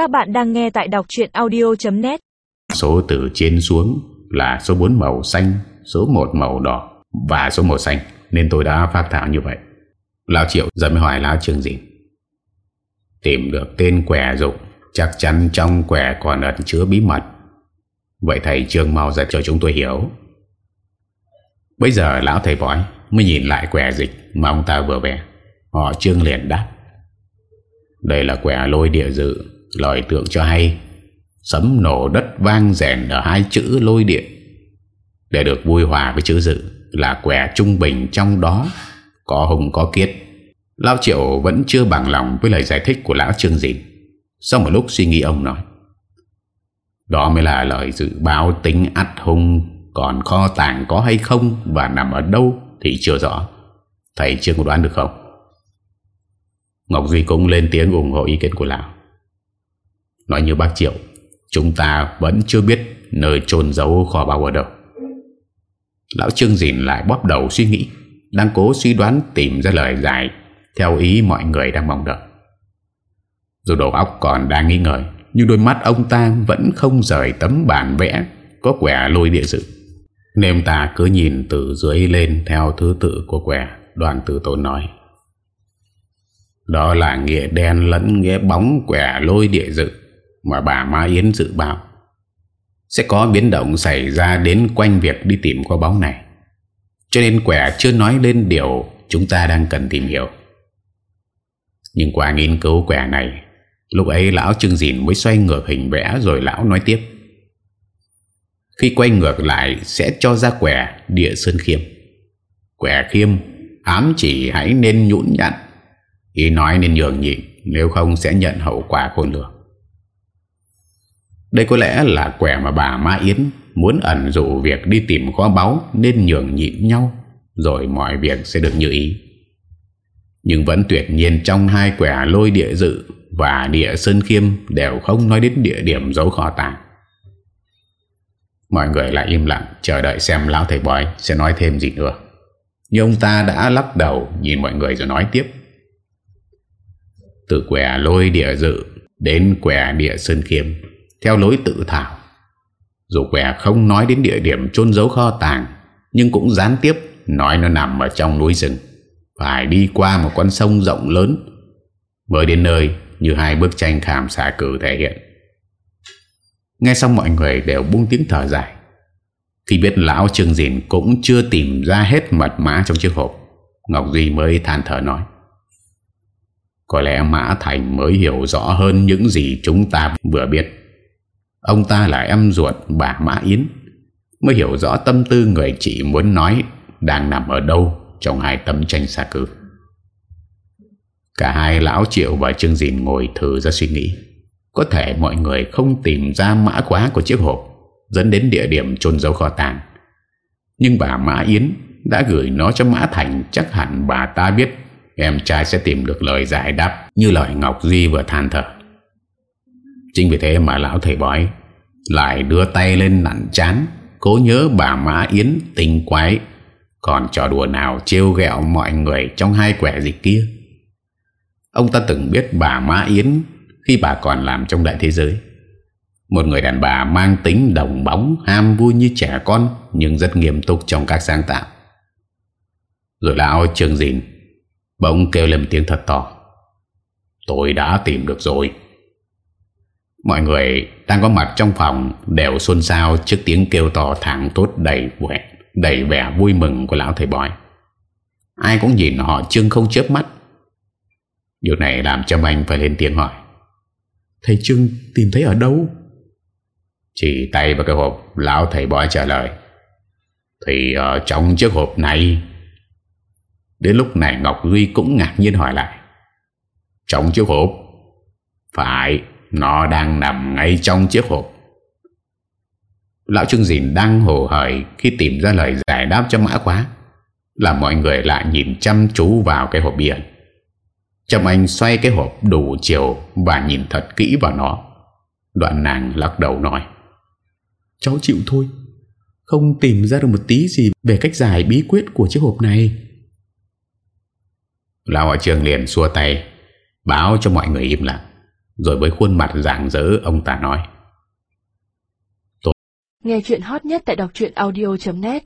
Các bạn đang nghe tại đọc chuyện audio.net Số từ trên xuống là số 4 màu xanh, số 1 màu đỏ và số màu xanh nên tôi đã phát thảo như vậy. Lão Triệu giờ mới hỏi Lão Trường gì? Tìm được tên quẻ dụng chắc chắn trong quẻ còn ẩn chứa bí mật. Vậy thầy Trương mau dạy cho chúng tôi hiểu. Bây giờ lão thầy bói mới nhìn lại quẻ dịch mà ông ta vừa vẽ. Họ Trương liền đáp. Đây là quẻ lôi địa dự, lời tượng cho hay. Sấm nổ đất vang rèn ở hai chữ lôi điện Để được vui hòa với chữ dự là quẻ trung bình trong đó có hùng có kiết. Lão Triệu vẫn chưa bằng lòng với lời giải thích của Lão Trương Dìn. Sau một lúc suy nghĩ, ông nói, Đó mới là lời dự báo tính ắt hung, Còn kho tàng có hay không Và nằm ở đâu thì chưa rõ Thầy chưa có đoán được không Ngọc Duy cũng lên tiếng ủng hộ ý kiến của Lão Nói như bác Triệu, Chúng ta vẫn chưa biết Nơi chôn giấu kho báu ở đâu. Lão Trương Dìn lại bóp đầu suy nghĩ, Đang cố suy đoán tìm ra lời giải Theo ý mọi người đang mong đợi. Dù đầu óc còn đang nghi ngờ, Nhưng đôi mắt ông ta vẫn không rời tấm bản vẽ Có quẻ lôi địa dự. Nên ta cứ nhìn từ dưới lên Theo thứ tự của quẻ, Đoàn tử tổ nói. Đó là nghĩa đen lẫn nghĩa bóng quẻ lôi địa dự. Mà bà Mai Yến dự báo. Sẽ có biến động xảy ra đến quanh việc đi tìm kho báu này. Cho nên quẻ chưa nói lên điều chúng ta đang cần tìm hiểu. Nhưng qua nghiên cứu quẻ này, Lúc ấy lão Trương Dìn mới xoay ngược hình vẽ rồi lão nói tiếp. Khi quay ngược lại sẽ cho ra quẻ địa sơn khiêm. Quẻ khiêm, ám chỉ hãy nên nhũn nhặn. Ý nói nên nhường nhịn, Nếu không sẽ nhận hậu quả khôn lường. Đây có lẽ là quẻ mà bà Ma Yến Muốn ẩn dụ việc đi tìm kho báu Nên nhường nhịn nhau, Rồi mọi việc sẽ được như ý Nhưng vẫn tuyệt nhiên trong hai quẻ lôi địa dự và địa Sơn Khiêm đều không nói đến địa điểm giấu kho tàng. Mọi người lại im lặng, chờ đợi xem lão thầy bói sẽ nói thêm gì nữa. Nhưng ông ta đã lắc đầu, nhìn mọi người rồi nói tiếp. Từ quẻ lôi địa dự đến quẻ địa Sơn Khiêm theo lối tự thảo. Dù quẻ không nói đến địa điểm chôn giấu kho tàng nhưng cũng gián tiếp nói nó nằm ở trong núi rừng. Phải đi qua một con sông rộng lớn mới đến nơi như hai bức tranh khảm xạ cử thể hiện. Nghe xong mọi người đều buông tiếng thở dài. Khi biết lão Trương Dìn cũng chưa tìm ra hết mật mã trong chiếc hộp, Ngọc Duy mới than thở nói. Có lẽ Mã Thành mới hiểu rõ hơn những gì chúng ta vừa biết. Ông ta là em ruột bà Mã Yến, mới hiểu rõ tâm tư người chị muốn nói đang nằm ở đâu trong hai tấm tranh xa cử. Cả hai lão triệu và Trương Dìn ngồi thử ra suy nghĩ. Có thể mọi người không tìm ra mã khóa của chiếc hộp Dẫn đến địa điểm chôn dấu kho tàng. Nhưng bà Mã Yến đã gửi nó cho Mã Thành Chắc hẳn bà ta biết Em trai sẽ tìm được lời giải đáp Như lời Ngọc Duy vừa than thở. Chính vì thế mà lão thầy bói Lại đưa tay lên nặn chán Cố nhớ bà Mã Yến tình quái Còn trò đùa nào trêu ghẹo mọi người Trong hai quẻ dịch kia Ông ta từng biết bà Mã Yến khi bà còn làm trong đại thế giới. Một người đàn bà mang tính đồng bóng, ham vui như trẻ con nhưng rất nghiêm túc trong các sáng tạo. Rồi lão Trương Dìn bỗng kêu lên tiếng thật to. Tôi đã tìm được rồi. Mọi người đang có mặt trong phòng đều xôn sao trước tiếng kêu to thẳng tốt đầy vẻ, đầy vẻ vui mừng của lão thầy bói. Ai cũng nhìn họ Trương không chớp mắt Điều này làm cho anh phải lên tiếng hỏi Thầy Trương tìm thấy ở đâu? Chỉ tay vào cái hộp Lão thầy bói trả lời Thì ở trong chiếc hộp này Đến lúc này Ngọc Duy cũng ngạc nhiên hỏi lại Trong chiếc hộp Phải nó đang nằm ngay trong chiếc hộp. Lão Trương Dìn đang hồ hởi Khi tìm ra lời giải đáp cho mã khóa Làm mọi người lại nhìn chăm chú vào cái hộp bia Trâm Anh xoay cái hộp đủ chiều Và nhìn thật kỹ vào nó. Đoạn nàng lắc đầu nói Cháu chịu thôi. Không tìm ra được một tí gì Về cách giải bí quyết của chiếc hộp này. Lão ở trường liền xua tay Báo cho mọi người im lặng rồi với khuôn mặt rạng rỡ, ông ta nói. Tôi... Nghe chuyện hot nhất tại đọc audio.net